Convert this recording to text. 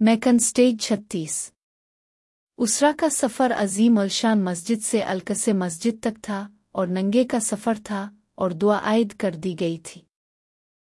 Maken stage چھتیس۔ اسرا کا سفر عظیم الشان مسجد سے الکس مسجد تک تھا اور ننگے کا سفر تھا اور دعا عائد کر دی گئی تھی۔